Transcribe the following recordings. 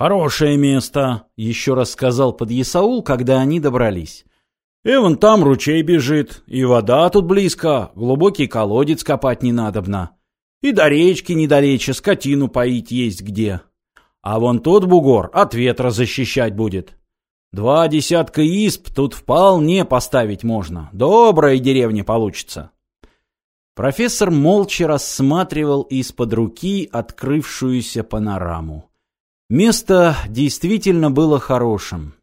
«Хорошее место», — еще раз сказал подъясаул, когда они добрались. «И вон там ручей бежит, и вода тут близко, глубокий колодец копать не надобно. И до речки недалече скотину поить есть где. А вон тот бугор от ветра защищать будет. Два десятка исп тут вполне поставить можно. Добрая деревня получится». Профессор молча рассматривал из-под руки открывшуюся панораму. Место действительно было хорошим.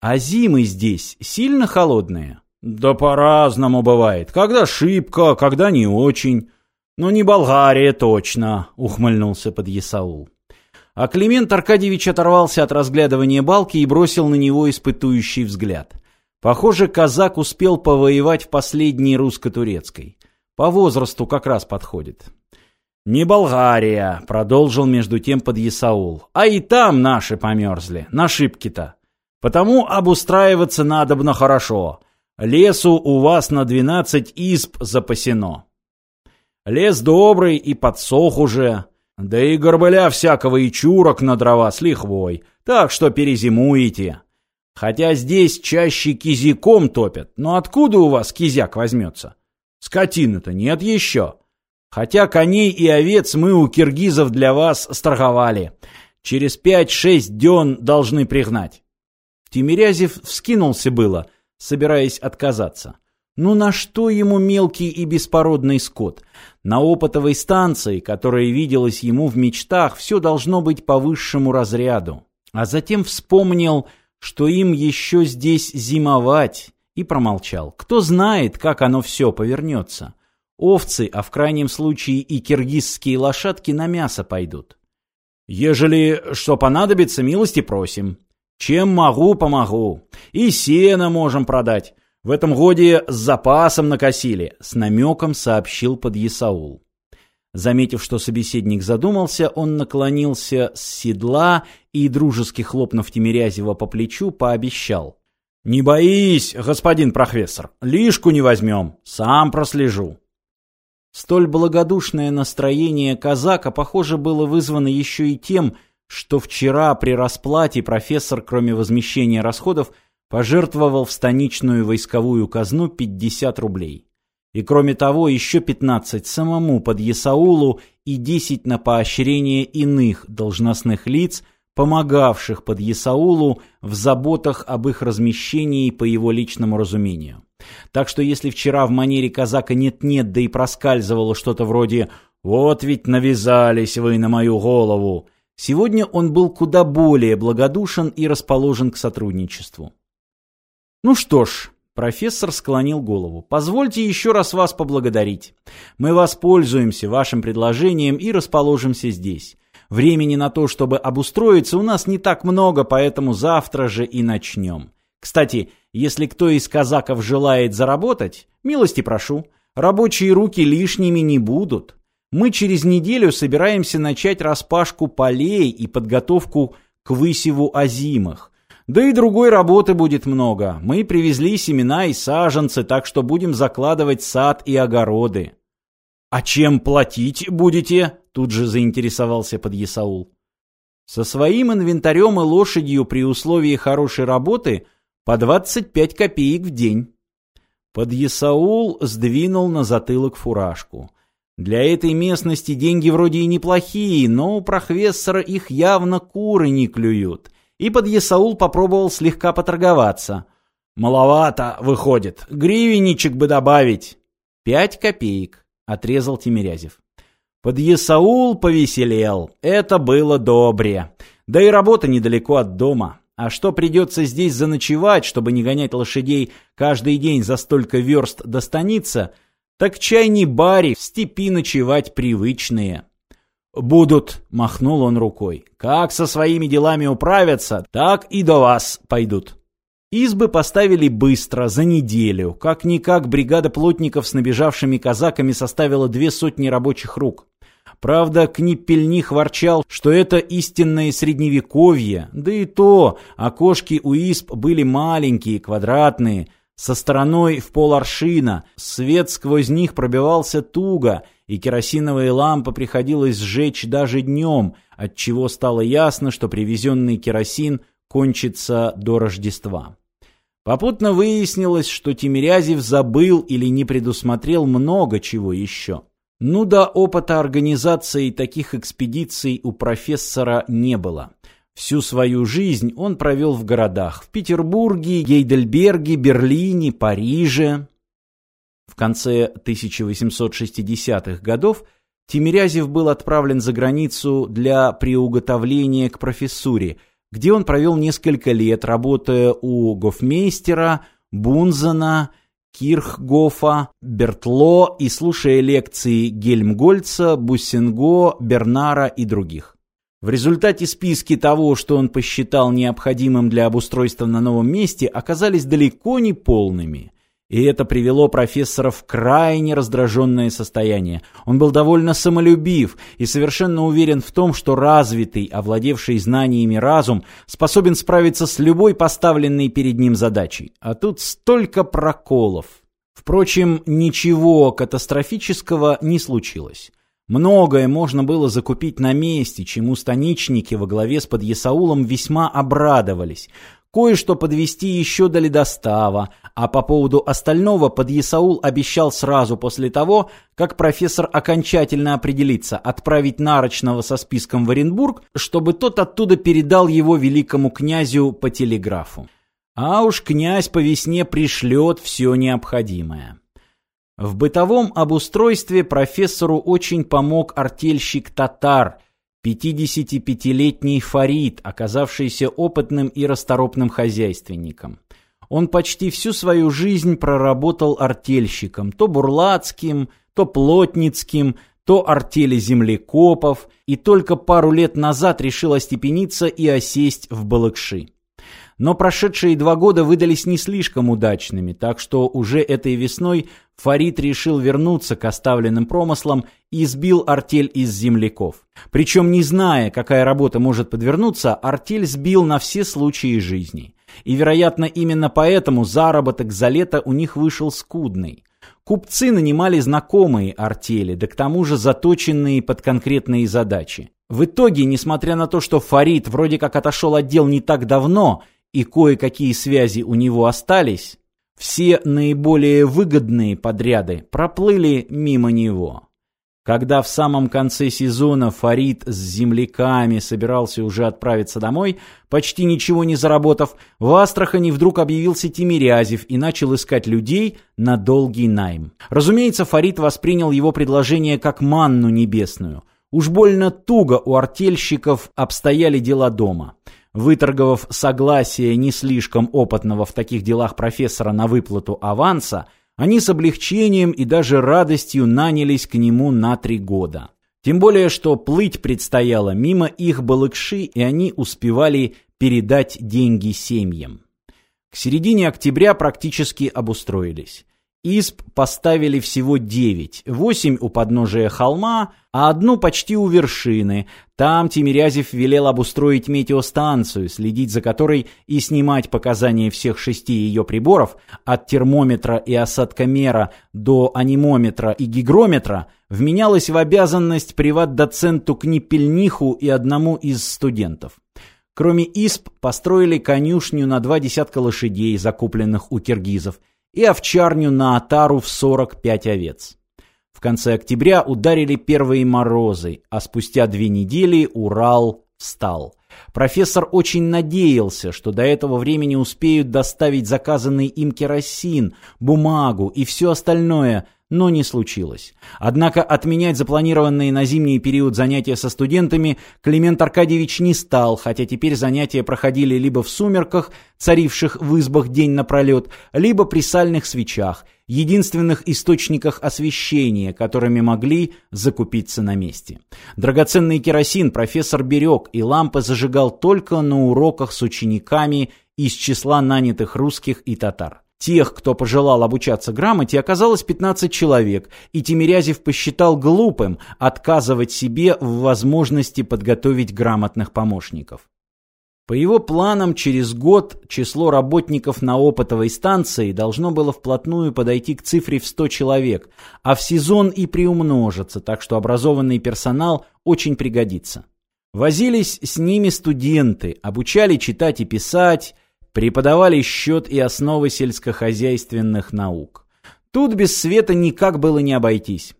А зимы здесь сильно холодные? Да по-разному бывает. Когда шибко, когда не очень. Но не Болгария точно, ухмыльнулся подъясаул. А Климент Аркадьевич оторвался от разглядывания балки и бросил на него испытующий взгляд. Похоже, казак успел повоевать в последней русско-турецкой. По возрасту как раз подходит. «Не Болгария», — продолжил между тем подъясаул. «А и там наши померзли, на шибке-то. Потому обустраиваться надобно хорошо. Лесу у вас на двенадцать изб запасено. Лес добрый и подсох уже, да и горбыля всякого и чурок на дрова с лихвой, так что перезимуете. Хотя здесь чаще кизиком топят, но откуда у вас кизяк возьмется? Скотины-то нет еще». Хотя коней и овец мы у киргизов для вас страховали. Через пять-шесть дён должны пригнать. Тимирязев вскинулся было, собираясь отказаться. Ну на что ему мелкий и беспородный скот? На опытовой станции, которая виделась ему в мечтах, все должно быть по высшему разряду. А затем вспомнил, что им еще здесь зимовать, и промолчал. Кто знает, как оно все повернется. Овцы, а в крайнем случае и киргизские лошадки на мясо пойдут. Ежели что понадобится, милости просим. Чем могу, помогу. И сено можем продать. В этом годе с запасом накосили, с намеком сообщил подъясаул. Заметив, что собеседник задумался, он наклонился с седла и, дружески хлопнув Тимирязева по плечу, пообещал. «Не боись, господин профессор, лишку не возьмем, сам прослежу». Столь благодушное настроение казака, похоже, было вызвано еще и тем, что вчера при расплате профессор, кроме возмещения расходов, пожертвовал в станичную войсковую казну 50 рублей. И кроме того, еще 15 самому под Есаулу и 10 на поощрение иных должностных лиц, помогавших под Есаулу в заботах об их размещении по его личному разумению. Так что если вчера в манере казака нет-нет, да и проскальзывало что-то вроде «Вот ведь навязались вы на мою голову», сегодня он был куда более благодушен и расположен к сотрудничеству. «Ну что ж», — профессор склонил голову, — «позвольте еще раз вас поблагодарить. Мы воспользуемся вашим предложением и расположимся здесь». Времени на то, чтобы обустроиться, у нас не так много, поэтому завтра же и начнем. Кстати, если кто из казаков желает заработать, милости прошу, рабочие руки лишними не будут. Мы через неделю собираемся начать распашку полей и подготовку к высеву озимых. Да и другой работы будет много. Мы привезли семена и саженцы, так что будем закладывать сад и огороды. «А чем платить будете?» – тут же заинтересовался подъясаул. «Со своим инвентарем и лошадью при условии хорошей работы – по 25 копеек в день. Подъясаул сдвинул на затылок фуражку. Для этой местности деньги вроде и неплохие, но у профессора их явно куры не клюют. И подъясаул попробовал слегка поторговаться. «Маловато, выходит. Гривенничек бы добавить». «Пять копеек», — отрезал Тимирязев. Подъясаул повеселел. Это было добре. Да и работа недалеко от дома. А что придется здесь заночевать, чтобы не гонять лошадей каждый день за столько верст до станицы, так чай не бари, в степи ночевать привычные. «Будут», — махнул он рукой, — «как со своими делами управятся, так и до вас пойдут». Избы поставили быстро, за неделю. Как-никак бригада плотников с набежавшими казаками составила две сотни рабочих рук. Правда, Книппельних ворчал, что это истинное средневековье, да и то окошки у исп были маленькие, квадратные, со стороной в пол аршина, свет сквозь них пробивался туго, и керосиновые лампы приходилось сжечь даже днем, отчего стало ясно, что привезенный керосин кончится до Рождества. Попутно выяснилось, что Тимирязев забыл или не предусмотрел много чего еще. Ну да, опыта организации таких экспедиций у профессора не было. Всю свою жизнь он провел в городах – в Петербурге, Гейдельберге, Берлине, Париже. В конце 1860-х годов Тимирязев был отправлен за границу для приуготовления к профессуре, где он провел несколько лет, работая у гофмейстера, Бунзена, Кирхгофа, Бертло и слушая лекции Гельмгольца, Буссенго, Бернара и других. В результате списки того, что он посчитал необходимым для обустройства на новом месте, оказались далеко не полными. И это привело профессора в крайне раздраженное состояние. Он был довольно самолюбив и совершенно уверен в том, что развитый, овладевший знаниями разум способен справиться с любой поставленной перед ним задачей. А тут столько проколов. Впрочем, ничего катастрофического не случилось. Многое можно было закупить на месте, чему станичники во главе с подъясаулом весьма обрадовались. Кое-что подвести еще до ледостава, а по поводу остального подъясаул обещал сразу после того, как профессор окончательно определится, отправить Нарочного со списком в Оренбург, чтобы тот оттуда передал его великому князю по телеграфу. А уж князь по весне пришлет все необходимое. В бытовом обустройстве профессору очень помог артельщик татар, 55-летний Фарид, оказавшийся опытным и расторопным хозяйственником. Он почти всю свою жизнь проработал артельщиком, то бурлацким, то плотницким, то артели землекопов, и только пару лет назад решил остепениться и осесть в Балыкши. Но прошедшие два года выдались не слишком удачными, так что уже этой весной Фарид решил вернуться к оставленным промыслам и сбил артель из земляков. Причем, не зная, какая работа может подвернуться, артель сбил на все случаи жизни. И, вероятно, именно поэтому заработок за лето у них вышел скудный. Купцы нанимали знакомые артели, да к тому же заточенные под конкретные задачи. В итоге, несмотря на то, что Фарид вроде как отошел от дел не так давно и кое-какие связи у него остались, все наиболее выгодные подряды проплыли мимо него. Когда в самом конце сезона Фарид с земляками собирался уже отправиться домой, почти ничего не заработав, в Астрахани вдруг объявился Тимирязев и начал искать людей на долгий найм. Разумеется, Фарид воспринял его предложение как манну небесную. Уж больно туго у артельщиков обстояли дела дома. Выторговав согласие не слишком опытного в таких делах профессора на выплату аванса, они с облегчением и даже радостью нанялись к нему на три года. Тем более, что плыть предстояло мимо их балыкши, и они успевали передать деньги семьям. К середине октября практически обустроились. Исп поставили всего девять, восемь у подножия холма, а одну почти у вершины. Там Тимирязев велел обустроить метеостанцию, следить за которой и снимать показания всех шести ее приборов, от термометра и осадкомера до анимометра и гигрометра, вменялось в обязанность приват-доценту Книпельниху и одному из студентов. Кроме ИСП построили конюшню на два десятка лошадей, закупленных у киргизов, и овчарню на отару в 45 овец. В конце октября ударили первые морозы, а спустя две недели Урал встал. Профессор очень надеялся, что до этого времени успеют доставить заказанный им керосин, бумагу и все остальное, но не случилось. Однако отменять запланированные на зимний период занятия со студентами Климент Аркадьевич не стал, хотя теперь занятия проходили либо в сумерках, царивших в избах день напролет, либо при сальных свечах, единственных источниках освещения, которыми могли закупиться на месте. Драгоценный керосин профессор берег и лампы зажигал только на уроках с учениками из числа нанятых русских и татар. Тех, кто пожелал обучаться грамоте, оказалось 15 человек, и Тимирязев посчитал глупым отказывать себе в возможности подготовить грамотных помощников. По его планам, через год число работников на опытовой станции должно было вплотную подойти к цифре в 100 человек, а в сезон и приумножиться, так что образованный персонал очень пригодится. Возились с ними студенты, обучали читать и писать, преподавали счет и основы сельскохозяйственных наук. Тут без света никак было не обойтись.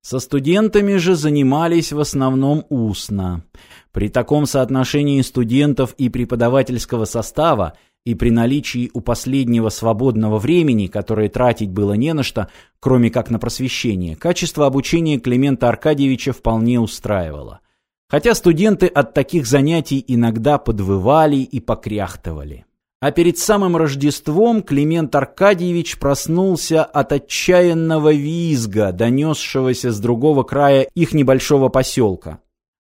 Со студентами же занимались в основном устно. При таком соотношении студентов и преподавательского состава и при наличии у последнего свободного времени, которое тратить было не на что, кроме как на просвещение, качество обучения Климента Аркадьевича вполне устраивало. Хотя студенты от таких занятий иногда подвывали и покряхтывали. А перед самым Рождеством Климент Аркадьевич проснулся от отчаянного визга, донесшегося с другого края их небольшого поселка.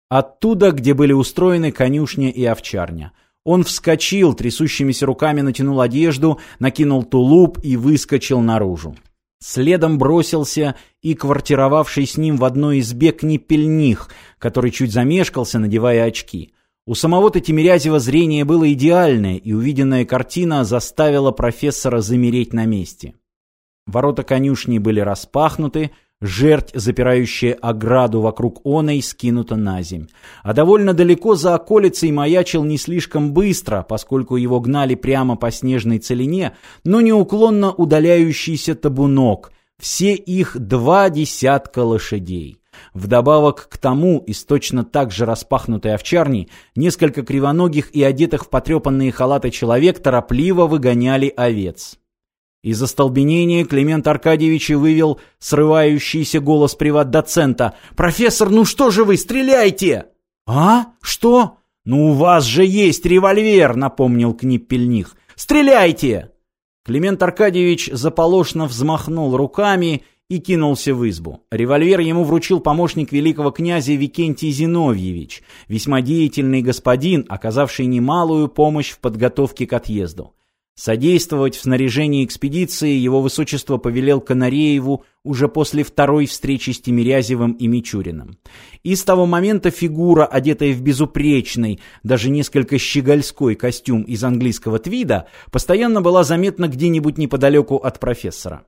Оттуда, где были устроены конюшня и овчарня. Он вскочил, трясущимися руками натянул одежду, накинул тулуп и выскочил наружу. Следом бросился и квартировавший с ним в одной избе книпельних, который чуть замешкался, надевая очки. У самого-то Тимирязева зрение было идеальное, и увиденная картина заставила профессора замереть на месте. Ворота конюшни были распахнуты, жерть, запирающая ограду вокруг оной, скинута на земь. А довольно далеко за околицей маячил не слишком быстро, поскольку его гнали прямо по снежной целине, но неуклонно удаляющийся табунок, все их два десятка лошадей. Вдобавок к тому, из точно так же распахнутой овчарни, несколько кривоногих и одетых в потрепанные халаты человек торопливо выгоняли овец. Из остолбенения Климент Аркадьевич вывел срывающийся голос приват-доцента. «Профессор, ну что же вы, стреляйте!» «А? Что?» «Ну у вас же есть револьвер!» — напомнил Книппельних. «Стреляйте!» Климент Аркадьевич заполошно взмахнул руками и кинулся в избу. Револьвер ему вручил помощник великого князя Викентий Зиновьевич, весьма деятельный господин, оказавший немалую помощь в подготовке к отъезду. Содействовать в снаряжении экспедиции его высочество повелел Канарееву уже после второй встречи с Тимирязевым и Мичуриным. И с того момента фигура, одетая в безупречный, даже несколько щегольской костюм из английского твида, постоянно была заметна где-нибудь неподалеку от профессора.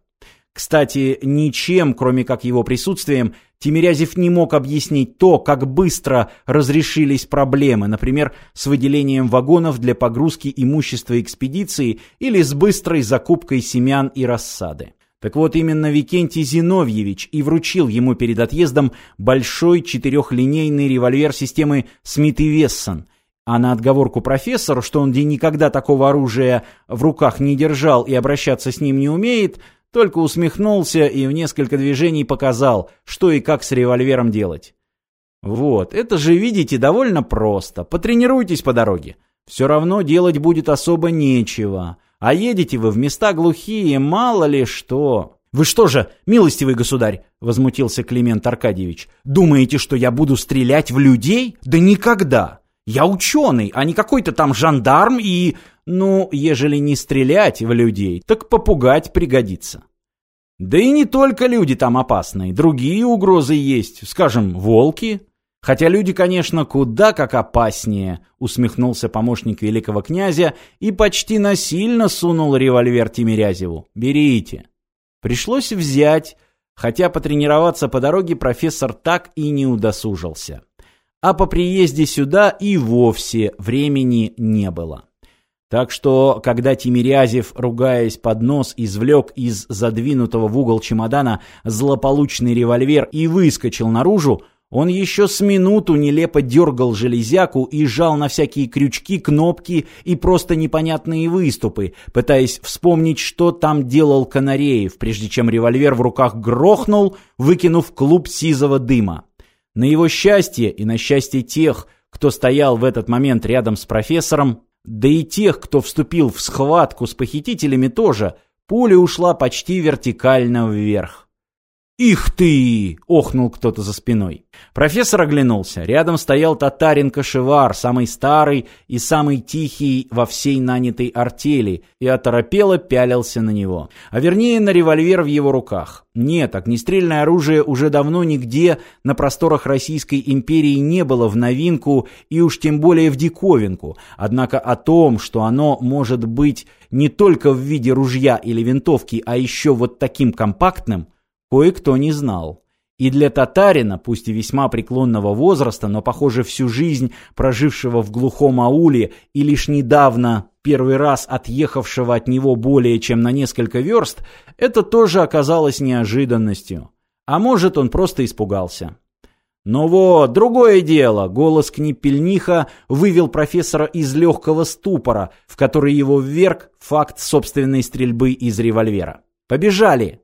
Кстати, ничем, кроме как его присутствием, Тимирязев не мог объяснить то, как быстро разрешились проблемы, например, с выделением вагонов для погрузки имущества экспедиции или с быстрой закупкой семян и рассады. Так вот, именно Викентий Зиновьевич и вручил ему перед отъездом большой четырехлинейный револьвер системы Смит и Вессон, а на отговорку профессору, что он никогда такого оружия в руках не держал и обращаться с ним не умеет – только усмехнулся и в несколько движений показал, что и как с револьвером делать. Вот, это же, видите, довольно просто. Потренируйтесь по дороге. Все равно делать будет особо нечего. А едете вы в места глухие, мало ли что. «Вы что же, милостивый государь?» — возмутился Климент Аркадьевич. «Думаете, что я буду стрелять в людей? Да никогда! Я ученый, а не какой-то там жандарм и... Ну, ежели не стрелять в людей, так попугать пригодится. Да и не только люди там опасные, другие угрозы есть, скажем, волки. Хотя люди, конечно, куда как опаснее, усмехнулся помощник великого князя и почти насильно сунул револьвер Тимирязеву. Берите. Пришлось взять, хотя потренироваться по дороге профессор так и не удосужился. А по приезде сюда и вовсе времени не было. Так что, когда Тимирязев, ругаясь под нос, извлек из задвинутого в угол чемодана злополучный револьвер и выскочил наружу, он еще с минуту нелепо дергал железяку и жал на всякие крючки, кнопки и просто непонятные выступы, пытаясь вспомнить, что там делал Канареев, прежде чем револьвер в руках грохнул, выкинув клуб сизого дыма. На его счастье и на счастье тех, кто стоял в этот момент рядом с профессором, да и тех, кто вступил в схватку с похитителями тоже, пуля ушла почти вертикально вверх. «Их ты!» — охнул кто-то за спиной. Профессор оглянулся. Рядом стоял татарин-кошевар, самый старый и самый тихий во всей нанятой артели, и оторопело пялился на него. А вернее, на револьвер в его руках. Нет, огнестрельное оружие уже давно нигде на просторах Российской империи не было в новинку и уж тем более в диковинку. Однако о том, что оно может быть не только в виде ружья или винтовки, а еще вот таким компактным – кое-кто не знал. И для татарина, пусть и весьма преклонного возраста, но, похоже, всю жизнь прожившего в глухом ауле и лишь недавно первый раз отъехавшего от него более чем на несколько верст, это тоже оказалось неожиданностью. А может, он просто испугался. Но вот, другое дело, голос Книпельниха вывел профессора из легкого ступора, в который его вверг факт собственной стрельбы из револьвера. «Побежали!»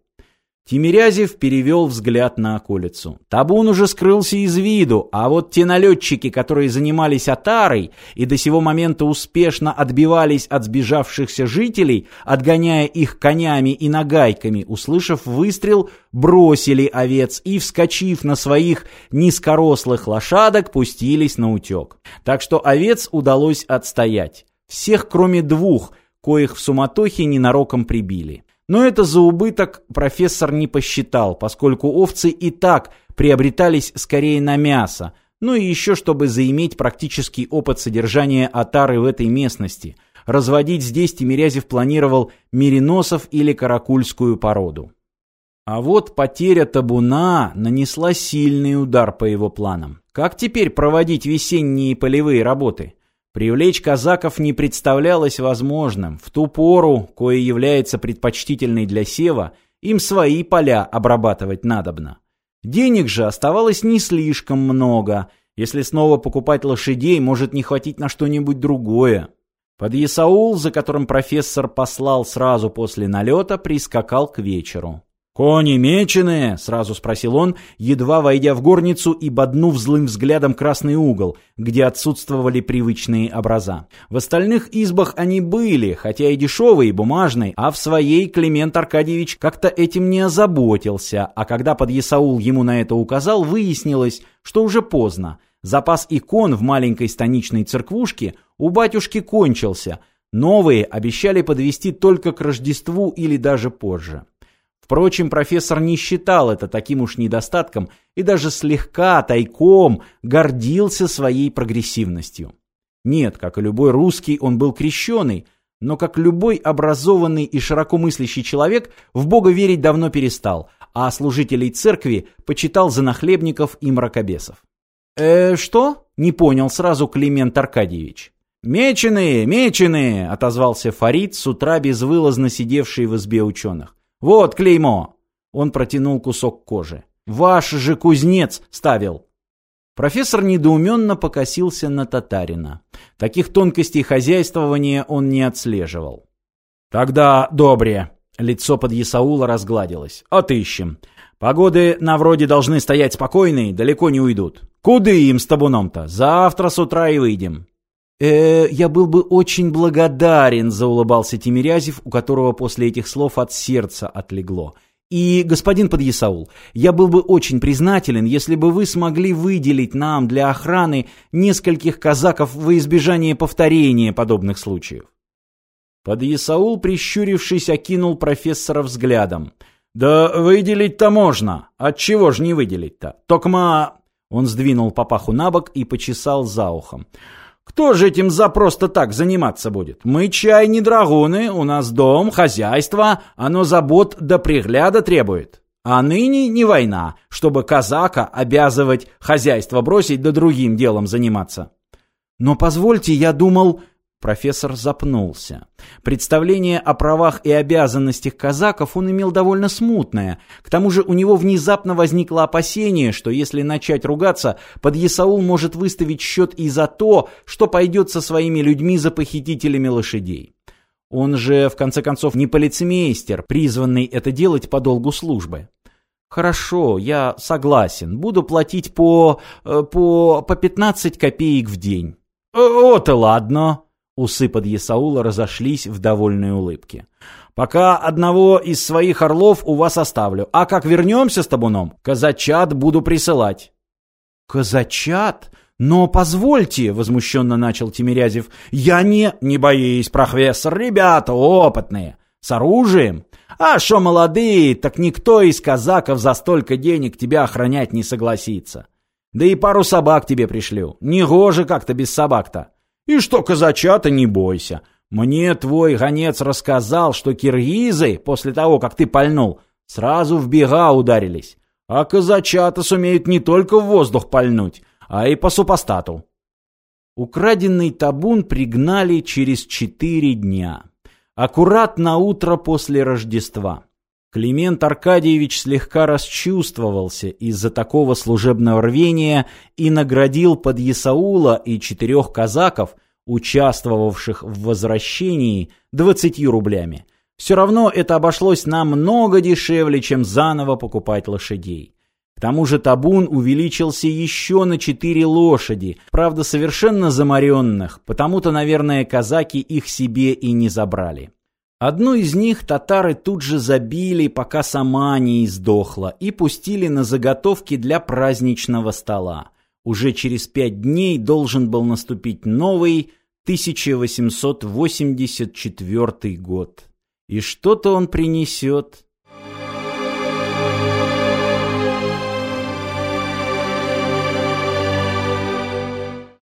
Тимирязев перевел взгляд на околицу. Табун уже скрылся из виду, а вот те налетчики, которые занимались отарой и до сего момента успешно отбивались от сбежавшихся жителей, отгоняя их конями и нагайками, услышав выстрел, бросили овец и, вскочив на своих низкорослых лошадок, пустились на утек. Так что овец удалось отстоять. Всех, кроме двух, коих в суматохе ненароком прибили. Но это за убыток профессор не посчитал, поскольку овцы и так приобретались скорее на мясо, ну и еще чтобы заиметь практический опыт содержания отары в этой местности. Разводить здесь Тимирязев планировал мериносов или каракульскую породу. А вот потеря табуна нанесла сильный удар по его планам. Как теперь проводить весенние полевые работы? Привлечь казаков не представлялось возможным. В ту пору, кое является предпочтительной для сева, им свои поля обрабатывать надобно. Денег же оставалось не слишком много. Если снова покупать лошадей, может не хватить на что-нибудь другое. Под Исаул, за которым профессор послал сразу после налета, прискакал к вечеру. «Кони меченые?» — сразу спросил он, едва войдя в горницу и боднув злым взглядом красный угол, где отсутствовали привычные образа. В остальных избах они были, хотя и дешевые, и бумажные, а в своей Климент Аркадьевич как-то этим не озаботился, а когда подъясаул ему на это указал, выяснилось, что уже поздно. Запас икон в маленькой станичной церквушке у батюшки кончился, новые обещали подвести только к Рождеству или даже позже. Впрочем, профессор не считал это таким уж недостатком и даже слегка, тайком, гордился своей прогрессивностью. Нет, как и любой русский, он был крещеный, но как любой образованный и широко мыслящий человек, в Бога верить давно перестал, а служителей церкви почитал за нахлебников и мракобесов. «Э, что?» — не понял сразу Климент Аркадьевич. «Меченые, меченые!» — отозвался Фарид, с утра безвылазно сидевший в избе ученых. «Вот клеймо!» Он протянул кусок кожи. «Ваш же кузнец ставил!» Профессор недоуменно покосился на татарина. Таких тонкостей хозяйствования он не отслеживал. «Тогда добре!» Лицо под Исаула разгладилось. «Отыщем. Погоды на вроде должны стоять спокойные, далеко не уйдут. Куды им с табуном-то? Завтра с утра и выйдем». «Э, я был бы очень благодарен», — заулыбался Тимирязев, у которого после этих слов от сердца отлегло. «И, господин Подъясаул, я был бы очень признателен, если бы вы смогли выделить нам для охраны нескольких казаков во избежание повторения подобных случаев». Подъясаул, прищурившись, окинул профессора взглядом. «Да выделить-то можно. Отчего ж не выделить-то? Токма...» Он сдвинул папаху на бок и почесал за ухом. Кто же этим за просто так заниматься будет? Мы чай не драгуны, у нас дом, хозяйство, оно забот до пригляда требует. А ныне не война, чтобы казака обязывать хозяйство бросить да другим делом заниматься. Но позвольте, я думал, Профессор запнулся. Представление о правах и обязанностях казаков он имел довольно смутное. К тому же у него внезапно возникло опасение, что если начать ругаться, подъясаул может выставить счет и за то, что пойдет со своими людьми за похитителями лошадей. Он же, в конце концов, не полицмейстер, призванный это делать по долгу службы. «Хорошо, я согласен. Буду платить по... Э, по... по 15 копеек в день». «Вот и ладно», Усы под Есаула разошлись в довольной улыбке. «Пока одного из своих орлов у вас оставлю, а как вернемся с табуном, казачат буду присылать». «Казачат? Но позвольте», — возмущенно начал Тимирязев, — «я не...» «Не боись, профессор, ребята опытные, с оружием. А что молодые, так никто из казаков за столько денег тебя охранять не согласится. Да и пару собак тебе пришлю. Негоже как-то без собак-то. И что казачата, не бойся. Мне твой гонец рассказал, что киргизы, после того, как ты пальнул, сразу в бега ударились. А казачата сумеют не только в воздух пальнуть, а и по супостату. Украденный табун пригнали через четыре дня. Аккурат на утро после Рождества. Климент Аркадьевич слегка расчувствовался из-за такого служебного рвения и наградил под Исаула и четырех казаков, участвовавших в возвращении, двадцатью рублями. Все равно это обошлось намного дешевле, чем заново покупать лошадей. К тому же табун увеличился еще на четыре лошади, правда совершенно замаренных, потому-то, наверное, казаки их себе и не забрали. Одну из них татары тут же забили, пока сама не издохла, и пустили на заготовки для праздничного стола. Уже через пять дней должен был наступить новый 1884 год. И что-то он принесет.